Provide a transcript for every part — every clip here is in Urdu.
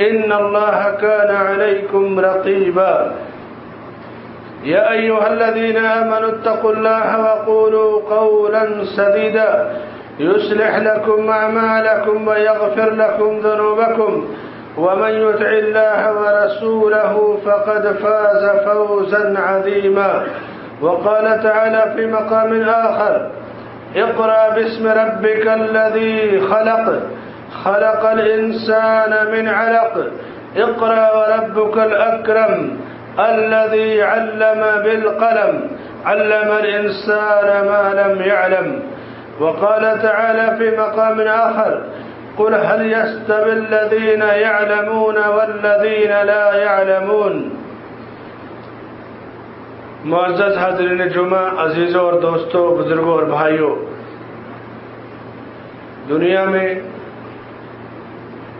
إن الله كان عليكم رقيبا. يا أيها الذين آمنوا اتقوا الله وقولوا قولا سديدا. يصلح لكم أعمالكم ويغفر لكم ذنوبكم. ومن يطع الله ورسوله فقد فاز فوزا عظيما. وقال تعالى في مقام آخر اقرأ باسم ربك الذي خلق. خلق الإنسان من علق. اقرأ وربك الأكرم الذي علم بالقلم. علم الإنسان ما لم يعلم. وقال تعالى في مقام آخر قل هل يستوي الذين يعلمون والذين لا يعلمون؟ معزز حضرین جمعہ، عزیزوں اور دوستوں، بزرگوں اور بھائیوں، دنیا میں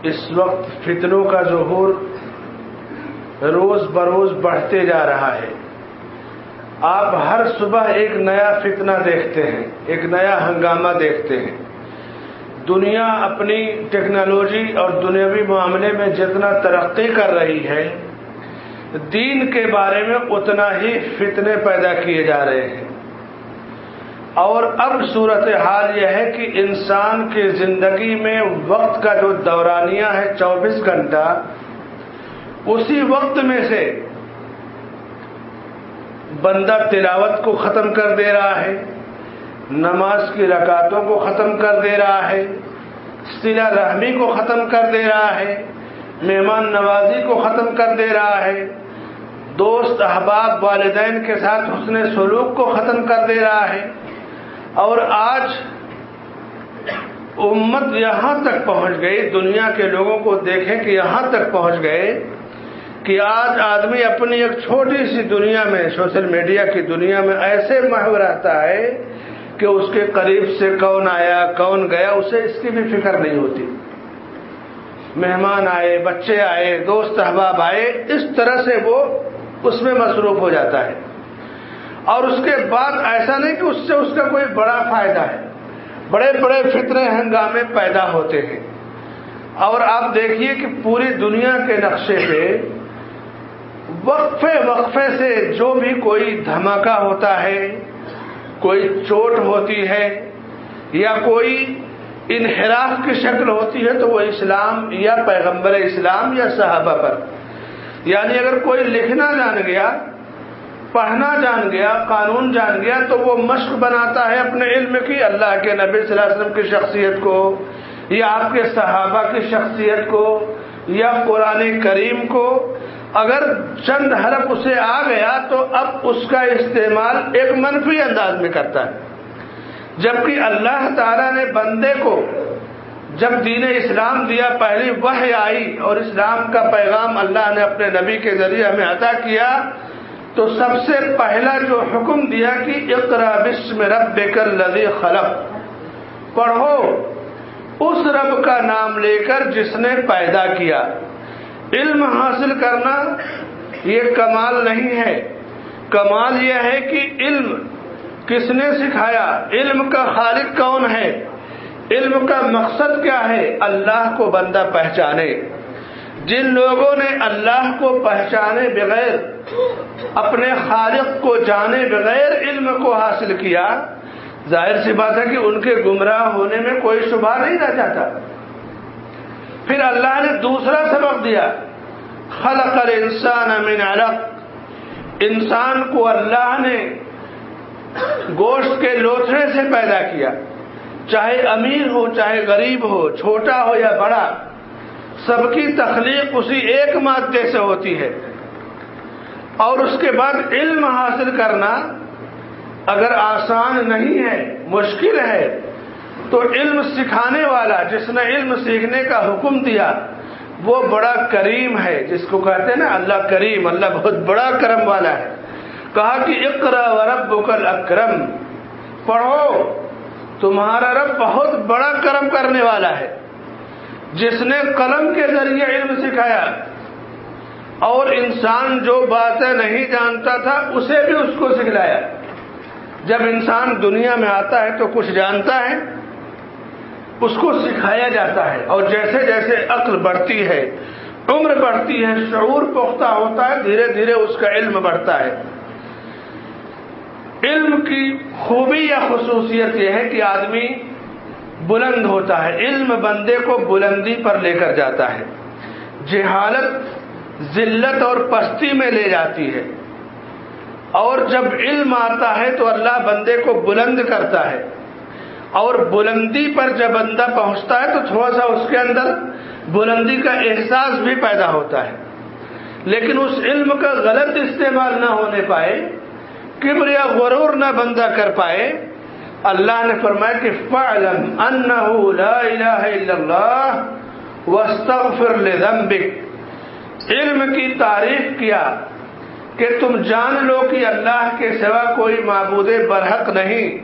اس وقت فتنوں کا ظہور روز بروز بڑھتے جا رہا ہے۔ آپ ہر صبح ایک نیا فتنہ دیکھتے ہیں، ایک نیا ہنگامہ دیکھتے ہیں۔ دنیا اپنی ٹیکنالوجی اور دنیاوی معاملے میں جتنا ترقی کر رہی ہے، دین کے بارے میں اتنا ہی فتنے پیدا کیے جا رہے ہیں۔ اور اب صورت حال یہ ہے کہ انسان کی زندگی میں وقت کا جو دورانیہ ہے چوبیس گھنٹہ، اسی وقت میں سے بندہ تلاوت کو ختم کر دے رہا ہے، نماز کی رکعتوں کو ختم کر دے رہا ہے سلا رحمی کو ختم کر دے رہا ہے، مہمان نوازی کو ختم کر دے رہا ہے، دوست احباب والدین کے ساتھ حسن سلوک کو ختم کر دے رہا ہے۔ اور آج امت یہاں تک پہنچ گئی، دنیا کے لوگوں کو دیکھیں کہ یہاں تک پہنچ گئے کہ آج آدمی اپنی ایک چھوٹی سی دنیا میں، سوشل میڈیا کی دنیا میں ایسے محو رہتا ہے کہ اس کے قریب سے کون آیا، کون گیا، اسے اس کی بھی فکر نہیں ہوتی۔ مہمان آئے، بچے آئے، دوست احباب آئے، اس طرح سے وہ اس میں مصروف ہو جاتا ہے۔ اور اس کے بعد ایسا نہیں کہ اس سے اس کا کوئی بڑا فائدہ ہے۔ بڑے بڑے فطرے ہنگامے پیدا ہوتے ہیں۔ اور آپ دیکھیے کہ پوری دنیا کے نقشے پہ وقفے وقفے سے جو بھی کوئی دھماکہ ہوتا ہے، کوئی چوٹ ہوتی ہے یا کوئی انحراف کی شکل ہوتی ہے تو وہ اسلام یا پیغمبر اسلام یا صحابہ پر۔ یعنی اگر کوئی لکھنا جان گیا پڑھنا جان گیا، قانون جان گیا، تو وہ مشق بناتا ہے اپنے علم کی۔ اللہ کے نبی صلی اللہ علیہ وسلم کی شخصیت کو، یا آپ کے صحابہ کی شخصیت کو، یا قرآن کریم کو۔ اگر چند حرف اسے آ گیا، تو اب اس کا استعمال ایک منفی انداز میں کرتا ہے۔ جبکہ اللہ تعالی نے بندے کو، جب دین اسلام دیا، پہلی وہ آئی اور اسلام کا پیغام اللہ نے اپنے نبی کے ذریعے ہمیں عطا کیا تو سب سے پہلا جو حکم دیا کہ اقرا بسم رب کر لذی خلق، پڑھو، اس رب کا نام لے کر جس نے پیدا کیا۔ علم حاصل کرنا یہ کمال نہیں ہے۔ کمال یہ ہے کہ علم کس نے سکھایا؟ علم کا خالق کون ہے؟ علم کا مقصد کیا ہے؟ اللہ کو بندہ پہچانے۔ جن لوگوں نے اللہ کو پہچانے بغیر، اپنے خالق کو جانے بغیر علم کو حاصل کیا، ظاہر سی بات ہے کہ ان کے گمراہ ہونے میں کوئی شبہ نہیں رہ جاتا۔ پھر اللہ نے دوسرا سبق دیا، خلق الانسان من علق۔ انسان کو اللہ نے گوشت کے لوتھڑے سے پیدا کیا، چاہے امیر ہو، چاہے غریب ہو، چھوٹا ہو یا بڑا۔ سب کی تخلیق اسی ایک مادے سے ہوتی ہے۔ اور اس کے بعد علم حاصل کرنا اگر آسان نہیں ہے، مشکل ہے، تو علم سکھانے والا، جس نے علم سیکھنے کا حکم دیا، وہ بڑا کریم ہے۔ جس کو کہتے ہیں نا، اللہ کریم، اللہ بہت بڑا کرم والا ہے۔ کہا کہ اقرا و رب اکرم پڑھو، تمہارا رب بہت بڑا کرم کرنے والا ہے۔ جس نے قلم کے ذریعے علم سکھایا اور انسان جو باتیں نہیں جانتا تھا اسے بھی اس کو سکھلایا۔ جب انسان دنیا میں آتا ہے تو کچھ جانتا ہے، اس کو سکھایا جاتا ہے اور جیسے جیسے عقل بڑھتی ہے، عمر بڑھتی ہے، شعور پختہ ہوتا ہے، دھیرے دھیرے اس کا علم بڑھتا ہے۔ علم کی خوبی یا خصوصیت یہ ہے کہ آدمی بلند ہوتا ہے، علم بندے کو بلندی پر لے کر جاتا ہے۔ جہالت ذلت اور پستی میں لے جاتی ہے۔ اور جب علم آتا ہے تو اللہ بندے کو بلند کرتا ہے۔ اور بلندی پر جب بندہ پہنچتا ہے تو تھوڑا سا اس کے اندر بلندی کا احساس بھی پیدا ہوتا ہے۔ لیکن اس علم کا غلط استعمال نہ ہونے پائے کبر یا غرور نہ بندہ کر پائے اللہ نے فرمایا کہ فعلم انه لا الہ الا اللہ واستغفر لذنبک۔ علم کی تعریف کیا کہ تم جان لو کہ اللہ کے سوا کوئی معبود برحق نہیں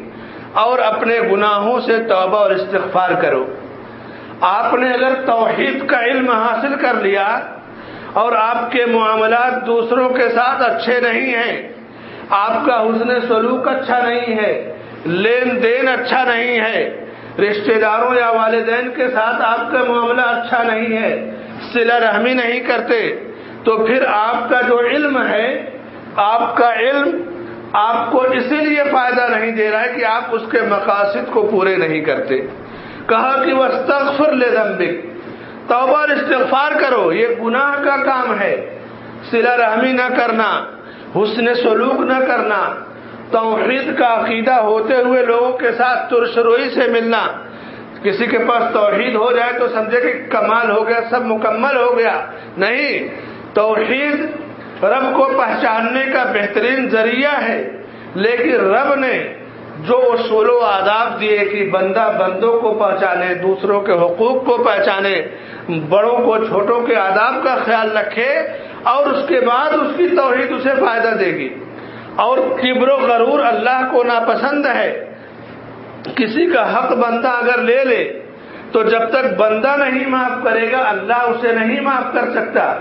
اور اپنے گناہوں سے توبہ اور استغفار کرو۔ آپ نے اگر توحید کا علم حاصل کر لیا اور آپ کے معاملات دوسروں کے ساتھ اچھے نہیں ہیں، آپ کا حسن سلوک اچھا نہیں ہے لین دین اچھا نہیں ہے۔ رشتہ داروں یا والدین کے ساتھ آپ کا معاملہ اچھا نہیں ہے سلا رحمی نہیں کرتے۔ تو پھر آپ کا جو علم ہے، آپ کا علم آپ کو اسی لیے فائدہ نہیں دے رہا ہے کہ آپ اس کے مقاصد کو پورے نہیں کرتے۔ کہا کہ وہ استغفر لے دمبک توبہ استغفار کرو، یہ گناہ کا کام ہے۔ سلا رحمی نہ کرنا، حسن سلوک نہ کرنا۔ توحید کا عقیدہ ہوتے ہوئے لوگوں کے ساتھ ترشروئی سے ملنا۔ کسی کے پاس توحید ہو جائے تو سمجھے کہ کمال ہو گیا، سب مکمل ہو گیا۔ نہیں، توحید رب کو پہچاننے کا بہترین ذریعہ ہے، لیکن رب نے جو اصول و آداب دیے کہ بندہ بندوں کو پہچانے، دوسروں کے حقوق کو پہچانے، بڑوں کو، چھوٹوں کے آداب کا خیال رکھے اور اس کے بعد اس کی توحید اسے فائدہ دے گی۔ اور کبر و غرور اللہ کو ناپسند ہے۔ کسی کا حق بندہ اگر لے لے، تو جب تک بندہ نہیں معاف کرے گا، اللہ اسے نہیں معاف کر سکتا۔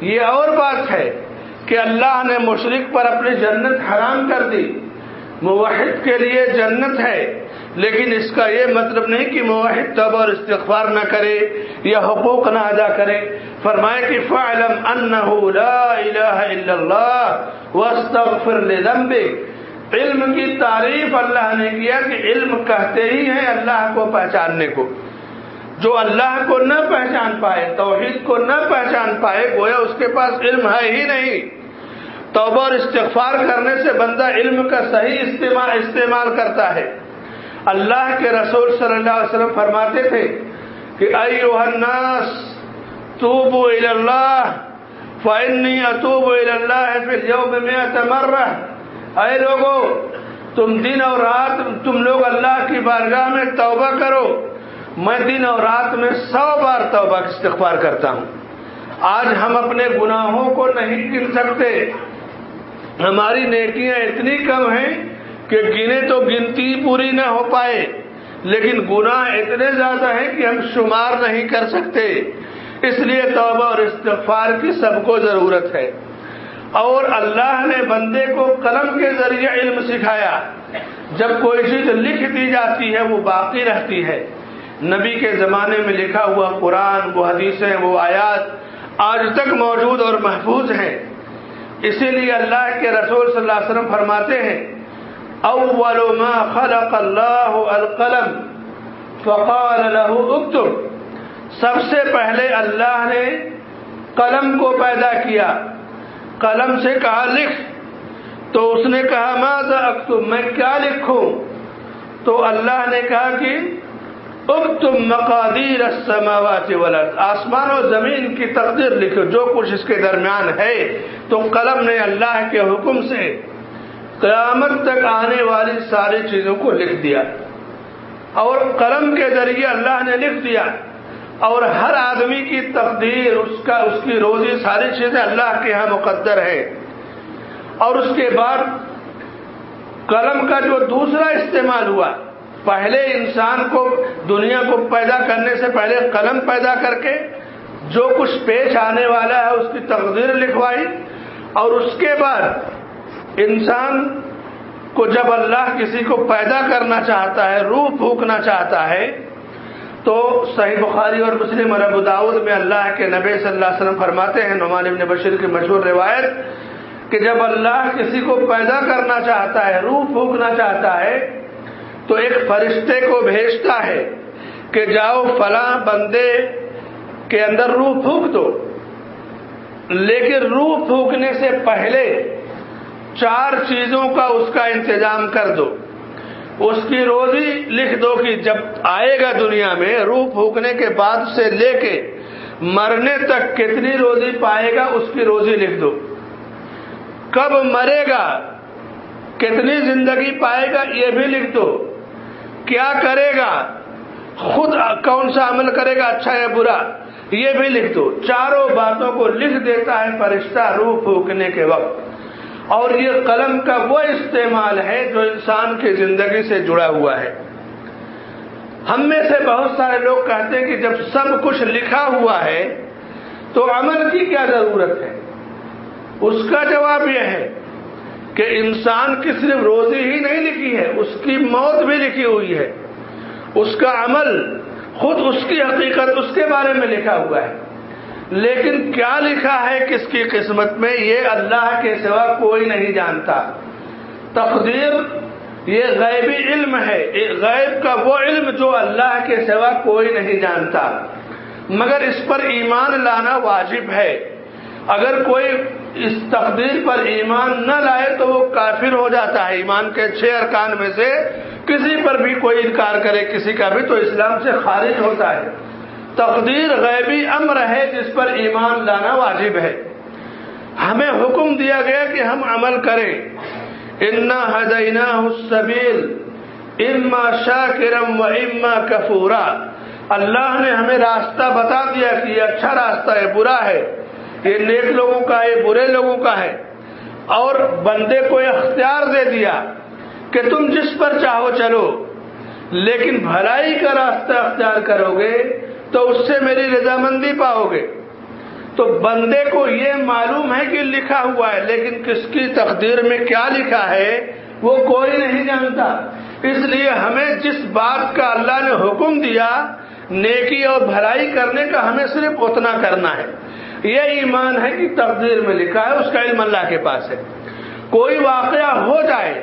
یہ اور بات ہے کہ اللہ نے مشرق پر اپنی جنت حرام کر دی۔ موحد کے لیے جنت ہے، لیکن اس کا یہ مطلب نہیں کہ موحد تب اور استغفار نہ کرے یا حقوق نہ ادا کرے۔ فرمائے کہ فعلم انه لا الہ الا اللہ واستغفر لذنبک۔ علم کی تعریف اللہ نے کیا کہ علم کہتے ہی ہیں اللہ کو پہچاننے کو۔ جو اللہ کو نہ پہچان پائے، توحید کو نہ پہچان پائے، گویا اس کے پاس علم ہے ہی نہیں۔ توبہ اور استغفار کرنے سے بندہ علم کا صحیح استعمال استعمال کرتا ہے۔ اللہ کے رسول صلی اللہ علیہ وسلم فرماتے تھے کہ الناس توبو اللہ فعنی اتوب اللہ فی اليوم مئت مرہ اے لوگو، تم دن اور رات تم لوگ اللہ کی بارگاہ میں توبہ کرو۔ میں دن اور رات میں سو بار توبہ استغفار کرتا ہوں۔ آج ہم اپنے گناہوں کو نہیں گن سکتے۔ ہماری نیکیاں اتنی کم ہیں کہ گنے تو گنتی پوری نہ ہو پائے، لیکن گناہ اتنے زیادہ ہیں کہ ہم شمار نہیں کر سکتے۔ اس لیے توبہ اور استغفار کی سب کو ضرورت ہے۔ اور اللہ نے بندے کو قلم کے ذریعے علم سکھایا۔ جب کوئی چیز لکھ دی جاتی ہے، وہ باقی رہتی ہے۔ نبی کے زمانے میں لکھا ہوا قرآن، وہ حدیثیں، وہ آیات آج تک موجود اور محفوظ ہیں۔ اسی لیے اللہ کے رسول صلی اللہ علیہ وسلم فرماتے ہیں، اول ما خلق اللہ القلم فقال له اکتب سب سے پہلے اللہ نے قلم کو پیدا کیا۔ قلم سے کہا، لکھ تو اس نے کہا، ماذا اکتب میں کیا لکھوں؟ تو اللہ نے کہا کہ اب تم مقادیر السماوات والارض آسمان و زمین کی تقدیر لکھو، جو کچھ اس کے درمیان ہے۔ تو قلم نے اللہ کے حکم سے قیامت تک آنے والی ساری چیزوں کو لکھ دیا۔ اور قلم کے ذریعے اللہ نے لکھ دیا۔ اور ہر آدمی کی تقدیر، اس کا، اس کی روزی، ساری چیزیں اللہ کے یہاں مقدر ہے اور اس کے بعد قلم کا جو دوسرا استعمال ہوا، پہلے انسان کو، دنیا کو پیدا کرنے سے پہلے قلم پیدا کر کے جو کچھ پیش آنے والا ہے، اس کی تقدیر لکھوائی۔ اور اس کے بعد انسان کو جب اللہ کسی کو پیدا کرنا چاہتا ہے، روح پھونکنا چاہتا ہے تو صحیح بخاری اور مسلم اور ابو داود میں اللہ کے نبی صلی اللہ علیہ وسلم فرماتے ہیں، نعمان ابن بشیر کی مشہور روایت کہ جب اللہ کسی کو پیدا کرنا چاہتا ہے، روح پھونکنا چاہتا ہے، تو ایک فرشتے کو بھیجتا ہے کہ جاؤ فلاں بندے کے اندر روح پھونک دو۔ لیکن روح پھونکنے سے پہلے چار چیزوں کا اس کا انتظام کر دو۔ اس کی روزی لکھ دو کہ جب آئے گا دنیا میں روح پھونکنے کے بعد سے لے کے مرنے تک کتنی روزی پائے گا، اس کی روزی لکھ دو۔ کب مرے گا، کتنی زندگی پائے گا، یہ بھی لکھ دو۔ کیا کرے گا؟ خود کون سا عمل کرے گا اچھا یا برا؟ یہ بھی لکھ دو۔ چاروں باتوں کو لکھ دیتا ہے فرشتہ روح پھونکنے کے وقت۔ اور یہ قلم کا وہ استعمال ہے جو انسان کی زندگی سے جڑا ہوا ہے۔ ہم میں سے بہت سارے لوگ کہتے ہیں کہ جب سب کچھ لکھا ہوا ہے تو عمل کی کیا ضرورت ہے؟ اس کا جواب یہ ہے کہ انسان کی صرف روزی ہی نہیں لکھی ہے، اس کی موت بھی لکھی ہوئی ہے۔ اس کا عمل خود اس کی حقیقت، اس کے بارے میں لکھا ہوا ہے۔ لیکن کیا لکھا ہے کس کی قسمت میں؟ یہ اللہ کے سوا کوئی نہیں جانتا۔ تقدیر یہ غیبی علم ہے۔ غیب کا وہ علم جو اللہ کے سوا کوئی نہیں جانتا۔ مگر اس پر ایمان لانا واجب ہے۔ اگر کوئی اس تقدیر پر ایمان نہ لائے تو وہ کافر ہو جاتا ہے۔ ایمان کے چھ ارکان میں سے کسی پر بھی کوئی انکار کرے، کسی کا بھی، تو اسلام سے خارج ہوتا ہے۔ تقدیر غیبی امر ہے جس پر ایمان لانا واجب ہے۔ ہمیں حکم دیا گیا کہ ہم عمل کریں۔ انا حدینا حسبیل اما شاہ کرم و اما کفورا اللہ نے ہمیں راستہ بتا دیا کہ یہ اچھا راستہ ہے، برا ہے۔ یہ نیک لوگوں کا ہے، برے لوگوں کا ہے۔ اور بندے کو اختیار دے دیا کہ تم جس پر چاہو چلو۔ لیکن بھلائی کا راستہ اختیار کرو گے۔ تو اس سے میری رضامندی پاؤ گے تو بندے کو یہ معلوم ہے کہ لکھا ہوا ہے، لیکن کس کی تقدیر میں کیا لکھا ہے، وہ کوئی نہیں جانتا۔ اس لیے ہمیں جس بات کا اللہ نے حکم دیا، نیکی اور بھلائی کرنے کا ہمیں صرف اتنا کرنا ہے۔ یہ ایمان ہے کہ تقدیر میں لکھا ہے، اس کا علم اللہ کے پاس ہے۔ کوئی واقعہ ہو جائے،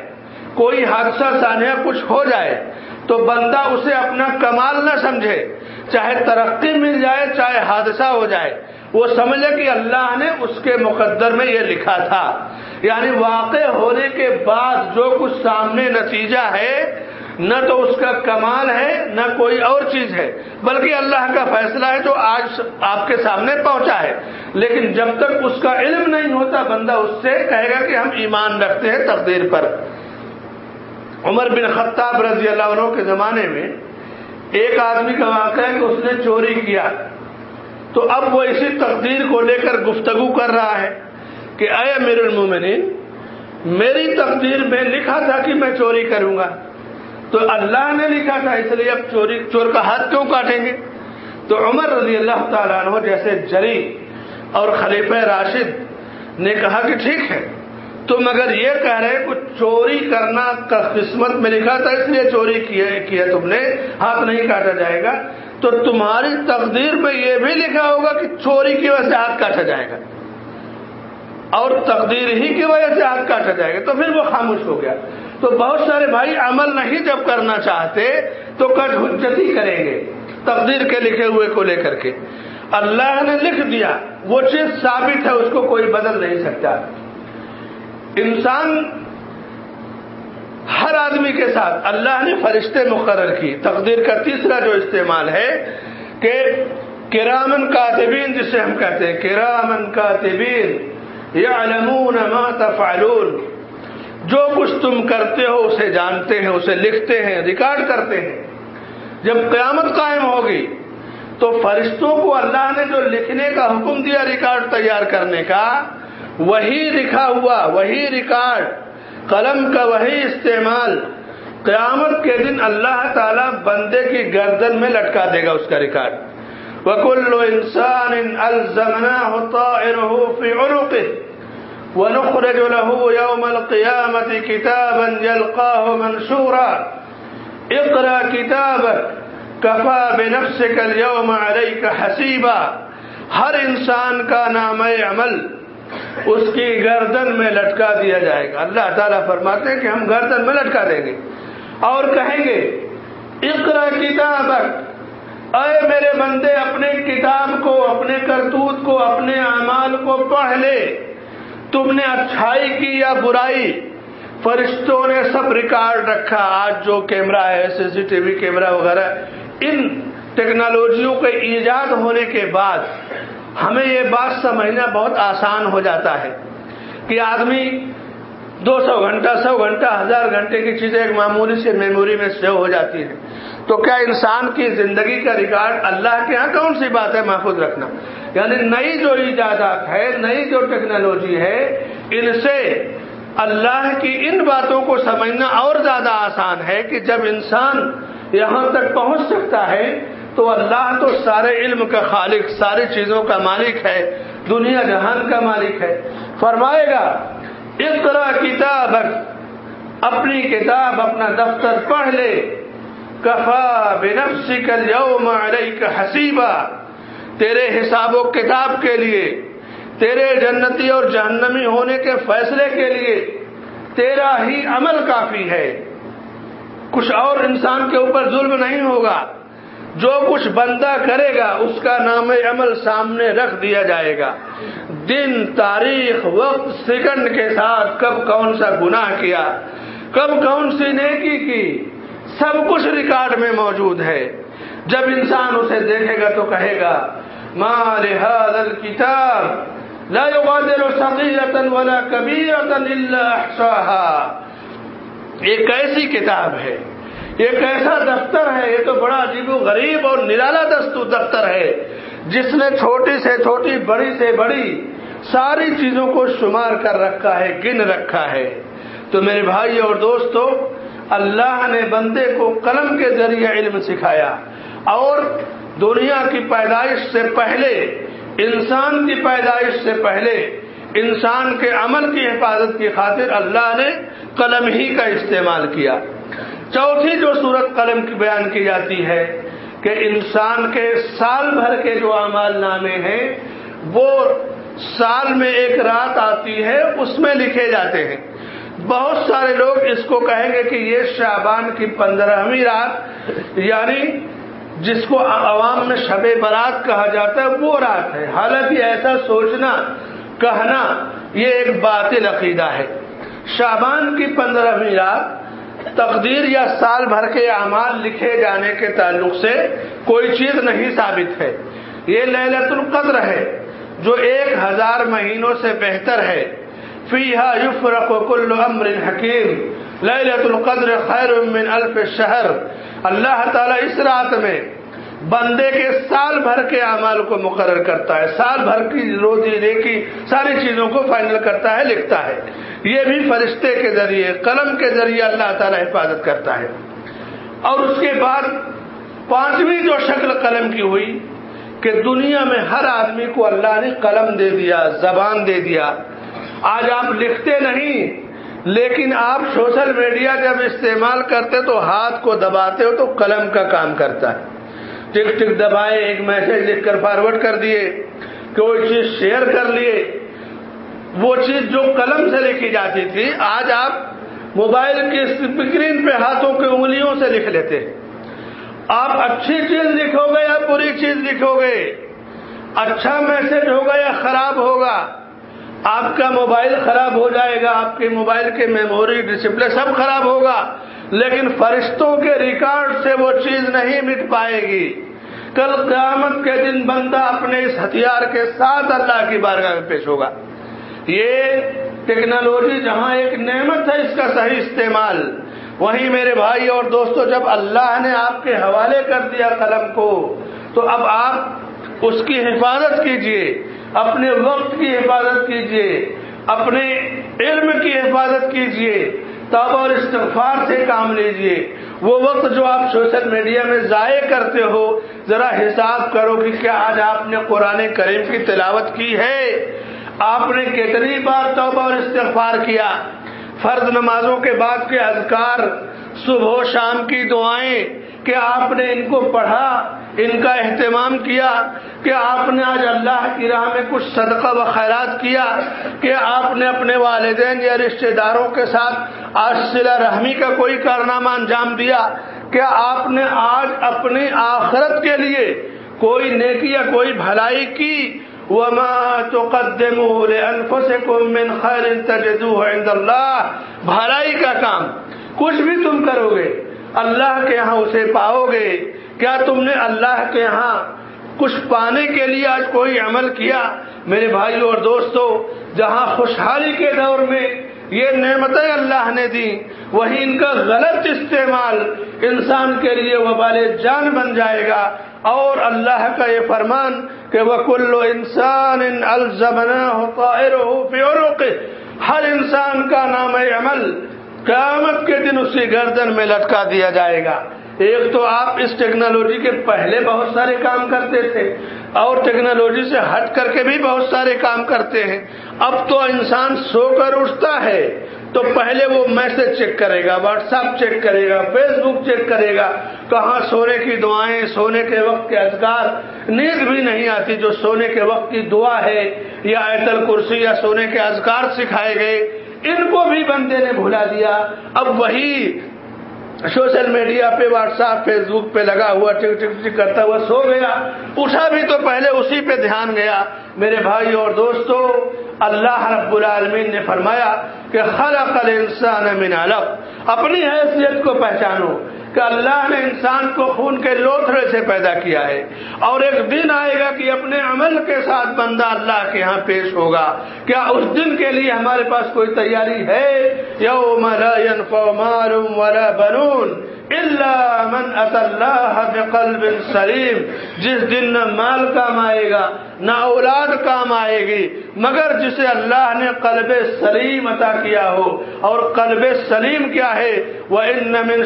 کوئی حادثہ سانحہ کچھ ہو جائے تو بندہ اسے اپنا کمال نہ سمجھے، چاہے ترقی مل جائے، چاہے حادثہ ہو جائے، وہ سمجھے کہ اللہ نے اس کے مقدر میں یہ لکھا تھا۔ یعنی واقع ہونے کے بعد جو کچھ سامنے نتیجہ ہے، نہ تو اس کا کمال ہے، نہ کوئی اور چیز ہے، بلکہ اللہ کا فیصلہ ہے جو آج آپ کے سامنے پہنچا ہے۔ لیکن جب تک اس کا علم نہیں ہوتا، بندہ اس سے کہے گا کہ ہم ایمان رکھتے ہیں تقدیر پر۔ عمر بن خطاب رضی اللہ عنہ کے زمانے میں ایک آدمی کا واقعہ ہے کہ اس نے چوری کیا۔ تو اب وہ اسی تقدیر کو لے کر گفتگو کر رہا ہے کہ اے میرے المومنین، میری تقدیر میں لکھا تھا کہ میں چوری کروں گا۔ تو اللہ نے لکھا تھا، اس لیے اب چوری، چور کا ہاتھ کیوں کاٹیں گے؟ تو عمر رضی اللہ تعالیٰ عنہ جیسے جری اور خلیفہ راشد نے کہا کہ ٹھیک ہے تم اگر یہ کہہ رہے کچھ چوری کرنا قسمت میں لکھا تھا، اس لیے چوری کیا تم نے، ہاتھ نہیں کاٹا جائے گا۔ تو تمہاری تقدیر میں یہ بھی لکھا ہوگا کہ چوری کی وجہ سے ہاتھ کاٹا جائے گا۔ اور تقدیر ہی کی وجہ سے ہاتھ کاٹا جائے گا۔ تو پھر وہ خاموش ہو گیا۔ تو بہت سارے بھائی عمل نہیں جب کرنا چاہتے، تو کٹ حجتی کریں گے۔ تقدیر کے لکھے ہوئے کو لے کر کے۔ اللہ نے لکھ دیا۔ وہ چیز ثابت ہے، اس کو کوئی بدل نہیں سکتا۔ انسان ہر آدمی کے ساتھ اللہ نے فرشتے مقرر کی۔ تقدیر کا تیسرا جو استعمال ہے کہ کرامن کاتبین جسے ہم کہتے ہیں۔ کرامن کاتبین، یعلمون ما تفعلون۔ جو کچھ تم کرتے ہو اسے جانتے ہیں، اسے لکھتے ہیں، ریکارڈ کرتے ہیں۔ جب قیامت قائم ہوگی تو فرشتوں کو اللہ نے جو لکھنے کا حکم دیا، ریکارڈ تیار کرنے کا وہی لکھا ہوا، وہی ریکارڈ، قلم کا وہی استعمال، قیامت کے دن اللہ تعالی بندے کی گردن میں لٹکا دے گا اس کا ریکارڈ۔ وکل انسان الزمنا في ونخرج له يوم القيامة كتابا يلقاه منشورا۔ اقرأ كتابك كفى بنفسك اليوم عليك حسيبا ہر انسان کا نام عمل اس کی گردن میں لٹکا دیا جائے گا۔ اللہ تعالیٰ فرماتے ہیں کہ ہم گردن میں لٹکا دیں گے۔ اور کہیں گے اقرا کتاب اے میرے بندے، اپنے کتاب کو، اپنے کرتوت کو، اپنے اعمال کو پڑھ لے۔ تم نے اچھائی کی یا برائی؟ فرشتوں نے سب ریکارڈ رکھا۔ آج جو کیمرہ ہے سی سی ٹی وی کیمرہ وغیرہ، ان ٹیکنالوجیوں کے ایجاد ہونے کے بعد ہمیں یہ بات سمجھنا بہت آسان ہو جاتا ہے کہ آدمی دو سو گھنٹہ سو گھنٹہ، ہزار گھنٹے کی چیزیں ایک معمولی سے میموری میں سیو ہو جاتی ہے تو کیا انسان کی زندگی کا ریکارڈ اللہ کے ہاں کون سی بات ہے محفوظ رکھنا؟ یعنی نئی جو ایجادات ہے، نئی جو ٹیکنالوجی ہے، ان سے اللہ کی ان باتوں کو سمجھنا اور زیادہ آسان ہے کہ جب انسان یہاں تک پہنچ سکتا ہے تو اللہ تو سارے علم کا خالق، ساری چیزوں کا مالک ہے، دنیا جہان کا مالک ہے۔ فرمائے گا اقرا کتاب اپنی کتاب، اپنا دفتر پڑھ لے۔ کفا بنفسی کل یوم علیک حسیبہ تیرے حساب و کتاب کے لیے، تیرے جنتی اور جہنمی ہونے کے فیصلے کے لیے تیرا ہی عمل کافی ہے۔ کچھ اور انسان کے اوپر ظلم نہیں ہوگا۔ جو کچھ بندہ کرے گا، اس کا نام عمل سامنے رکھ دیا جائے گا۔ دن، تاریخ، وقت، سیکنڈ کے ساتھ کب کون سا گناہ کیا، کب کون سی نیکی کی، سب کچھ ریکارڈ میں موجود ہے۔ جب انسان اسے دیکھے گا تو کہے گا مار حاضل کتاب لا يغادر صغيرة ولا كبيرة إلا أحصاها. ایک ایسی کتاب ہے۔ ایک ایسا دفتر ہے، یہ تو بڑا عجیب و غریب اور نرالا دستو دفتر ہے۔ جس نے چھوٹی سے چھوٹی، بڑی سے بڑی ساری چیزوں کو شمار کر رکھا ہے، گن رکھا ہے۔ تو میرے بھائی اور دوستو، اللہ نے بندے کو قلم کے ذریعے علم سکھایا۔ اور دنیا کی پیدائش سے پہلے، انسان کی پیدائش سے پہلے، انسان کے عمل کی حفاظت کی خاطر اللہ نے قلم ہی کا استعمال کیا۔ چوتھی جو صورت قلم کی بیان کی جاتی ہے کہ انسان کے سال بھر کے جو اعمال نامے ہیں، وہ سال میں ایک رات آتی ہے، اس میں لکھے جاتے ہیں۔ بہت سارے لوگ اس کو کہیں گے کہ یہ شعبان کی پندرہویں رات یعنی جس کو عوام میں شب برات کہا جاتا ہے، وہ رات ہے۔ حالانکہ ایسا سوچنا، کہنا، یہ ایک باطل عقیدہ ہے۔ شعبان کی پندرہویں رات تقدیر یا سال بھر کے اعمال لکھے جانے کے تعلق سے کوئی چیز نہیں ثابت ہے۔ یہ للت القدر ہے، جو ایک ہزار مہینوں سے بہتر ہے۔ فیحا یفرق کل امر حکیم۔ للت القدر خیر من الف شہر۔ اللہ تعالیٰ اس رات میں بندے کے سال بھر کے اعمال کو مقرر کرتا ہے، سال بھر کی روزی ریکی ساری چیزوں کو فائنل کرتا ہے، لکھتا ہے۔ یہ بھی فرشتے کے ذریعے، قلم کے ذریعے اللہ تعالی حفاظت کرتا ہے۔ اور اس کے بعد پانچویں جو شکل قلم کی ہوئی کہ دنیا میں ہر آدمی کو اللہ نے قلم دے دیا، زبان دے دیا۔ آج آپ لکھتے نہیں، لیکن آپ سوشل میڈیا جب استعمال کرتے تو ہاتھ کو دباتے ہو تو قلم کا کام کرتا ہے۔ ٹک ٹک دبائے، ایک میسج لکھ کر فارورڈ کر دیے کوئی چیز شیئر کر لیے۔ وہ چیز جو قلم سے لکھی جاتی تھی، آج آپ موبائل کی اسکرین پہ ہاتھوں کی انگلیوں سے لکھ لیتے آپ اچھی چیز لکھو گے یا بری چیز لکھو گے؟ اچھا میسج ہوگا یا خراب ہوگا؟ آپ کا موبائل خراب ہو جائے گا، آپ کے موبائل کے میموری ڈسپلے سب خراب ہوگا۔ لیکن فرشتوں کے ریکارڈ سے وہ چیز نہیں مٹ پائے گی۔ کل قیامت کے دن بندہ اپنے اس ہتھیار کے ساتھ اللہ کی بارگاہ میں پیش ہوگا۔ یہ ٹیکنالوجی جہاں ایک نعمت ہے، اس کا صحیح استعمال۔ وہیں میرے بھائی اور دوستو، جب اللہ نے آپ کے حوالے کر دیا قلم کو، تو اب آپ اس کی حفاظت کیجیے، اپنے وقت کی حفاظت کیجیے، اپنے علم کی حفاظت کیجیے۔ تب اور استغفار سے کام لیجیے۔ وہ وقت جو آپ سوشل میڈیا میں ضائع کرتے ہو، ذرا حساب کرو کہ کیا آج آپ نے قرآن کریم کی تلاوت کی ہے۔ آپ نے کتنی بار توبہ اور استغفار کیا۔ فرض نمازوں کے بعد کے اذکار، صبح و شام کی دعائیں، کہ آپ نے ان کو پڑھا، ان کا اہتمام کیا، کہ آپ نے آج اللہ کی راہ میں کچھ صدقہ و خیرات کیا، کہ آپ نے اپنے والدین یا رشتہ داروں کے ساتھ آج صلہ رحمی کا کوئی کارنامہ انجام دیا کہ آپ نے آج اپنی آخرت کے لیے کوئی نیکی یا کوئی بھلائی کی؟ وما تقدموا لانفسكم من خير تجدوه عند الله۔ بھلائی کا کام۔ کچھ بھی تم کرو گے، اللہ کے ہاں اسے پاؤ گے۔ کیا تم نے اللہ کے ہاں کچھ پانے کے لیے آج کوئی عمل کیا؟ میرے بھائیوں اور دوستوں جہاں خوشحالی کے دور میں یہ نعمتیں اللہ نے دی وہی ان کا غلط استعمال انسان کے لیے وبال جان بن جائے گا۔ اور اللہ کا یہ فرمان کہ وہ کلو انسان ان الزمنا ہر انسان کا نام عمل قیامت کے دن اسی گردن میں لٹکا دیا جائے گا۔ ایک تو آپ اس ٹیکنالوجی کے پہلے بہت سارے کام کرتے تھے، اور ٹیکنالوجی سے ہٹ کر کے بھی بہت سارے کام کرتے ہیں۔ اب تو انسان سو کر اٹھتا ہے، تو پہلے وہ میسج چیک کرے گا واٹس ایپ چیک کرے گا فیس بک چیک کرے گا کہاں سونے کی دعائیں، سونے کے وقت کے اذکار۔ نیند بھی نہیں آتی جو سونے کے وقت کی دعا ہے، یا ایتل کرسی یا سونے کے اذکار سکھائے گئے۔ ان کو بھی بندے نے بھلا دیا۔ اب وہی سوشل میڈیا پہ واٹس ایپ فیس بک پہ لگا ہوا، ٹک ٹک ٹک کرتا ہوا سو گیا۔ اٹھا بھی تو پہلے اسی پہ دھیان گیا۔ میرے بھائی اور دوستو، اللہ رب العالمین نے فرمایا کہ خلق الانسان من علق۔ اپنی حیثیت کو پہچانو۔ کہ اللہ نے انسان کو خون کے لوتھڑے سے پیدا کیا ہے اور ایک دن آئے گا کہ اپنے عمل کے ساتھ بندہ اللہ کے ہاں پیش ہوگا۔ کیا اس دن کے لیے ہمارے پاس کوئی تیاری ہے؟ یوم لا ينفع مال ولا بنون۔ الا من اتى بقلب سلیم، جس دن نہ مال کام آئے گا، نہ اولاد کام آئے گی، مگر جسے اللہ نے قلب سلیم عطا کیا ہو۔ اور قلب سلیم کیا ہے؟ وہ ان من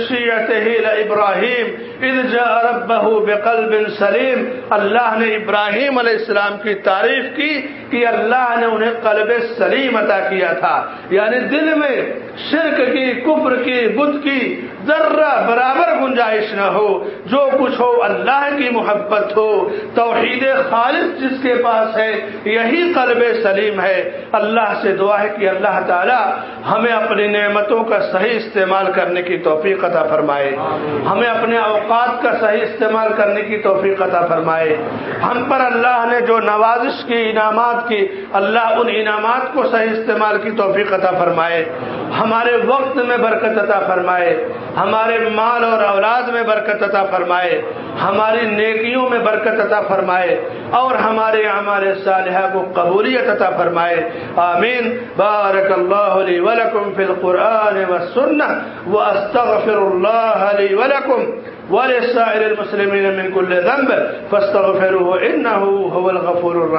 ابراہیم اذ جاء ربه بقلب سلیم۔ اللہ نے ابراہیم علیہ السلام کی تعریف کی کہ اللہ نے انہیں قلب سلیم عطا کیا تھا۔ یعنی دل میں شرک کی، کفر کی بدھ کی ذرہ برابر گنجائش نہ ہو، جو کچھ ہو اللہ کی محبت ہو۔ توحید خالص جس کے پاس ہے، یہی قلب سلیم ہے۔ اللہ سے دعا ہے کہ اللہ تعالی ہمیں اپنی نعمتوں کا صحیح استعمال کرنے کی توفیق عطا فرمائے۔ ہمیں اپنے اوقات کا صحیح استعمال کرنے کی توفیق عطا فرمائے۔ ہم پر اللہ نے جو نوازش کی، انعامات انعامات کی اللہ ان انعامات کو صحیح استعمال کی توفیق عطا فرمائے۔ ہمارے وقت میں برکت عطا فرمائے۔ ہمارے مال اور اولاد میں برکت عطا فرمائے۔ ہماری نیکیوں میں برکت عطا فرمائے۔ اور ہمارے ہمارے صالحہ کو قبولیت عطا فرمائے۔ آمین۔ بارک اللہ علی ولکم فی القرآن والسنہ واستغفر اللہ علی ولکم ولسائر المسلمین من كل ذنب فاستغفروه انه هو الغفور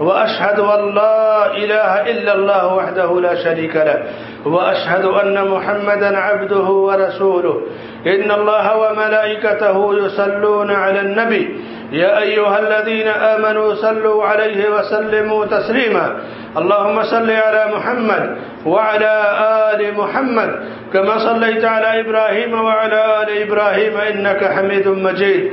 وأشهد أن لا إله إلا الله وحده لا شريك له، وأشهد أن محمدا عبده ورسوله. إن الله وملائكته يصلون على النبي. يا أيها الذين آمنوا صلوا عليه وسلموا تسليما. اللهم صل على محمد وعلى آل محمد، كما صليت على إبراهيم وعلى آل إبراهيم، إنك حميد مجيد.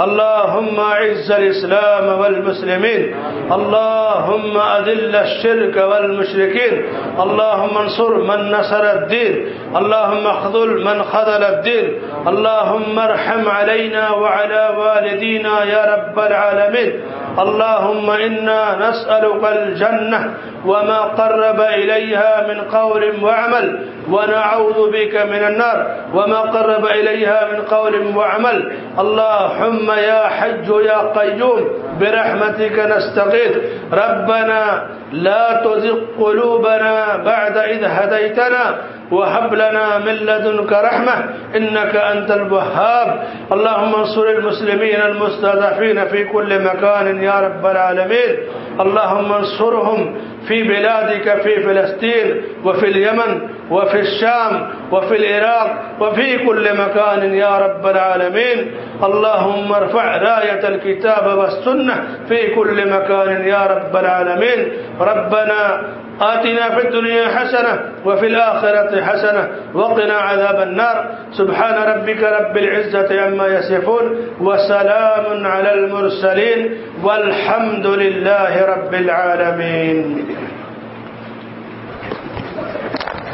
اللهم أعز الإسلام والمسلمين. اللهم أذل الشرك والمشركين. اللهم انصر من نصر الدين. اللهم اخذل من خذل الدين. اللهم ارحم علينا وعلى والدينا يا رب العالمين. اللهم إنا نسألك الجنة وما قرب إليها من قول وعمل. ونعوذ بك من النار وما قرب إليها من قول وعمل. اللهم اللهم يا حج يا قيوم برحمتك نستغيث. ربنا لا تزغ قلوبنا بعد إذ هديتنا وهب لنا من لدنك رحمة إنك أنت الوهاب. اللهم انصر المسلمين المستضعفين في كل مكان يا رب العالمين. اللهم انصرهم في بلادك في فلسطين وفي اليمن وفي الشام، وفي العراق، وفي كل مكان يا رب العالمين. اللهم ارفع راية الكتاب والسنة في كل مكان يا رب العالمين. ربنا آتنا في الدنيا حسنة وفي الآخرة حسنة وقنا عذاب النار. سبحان ربك رب العزة عما يصفون وسلام على المرسلين والحمد لله رب العالمين.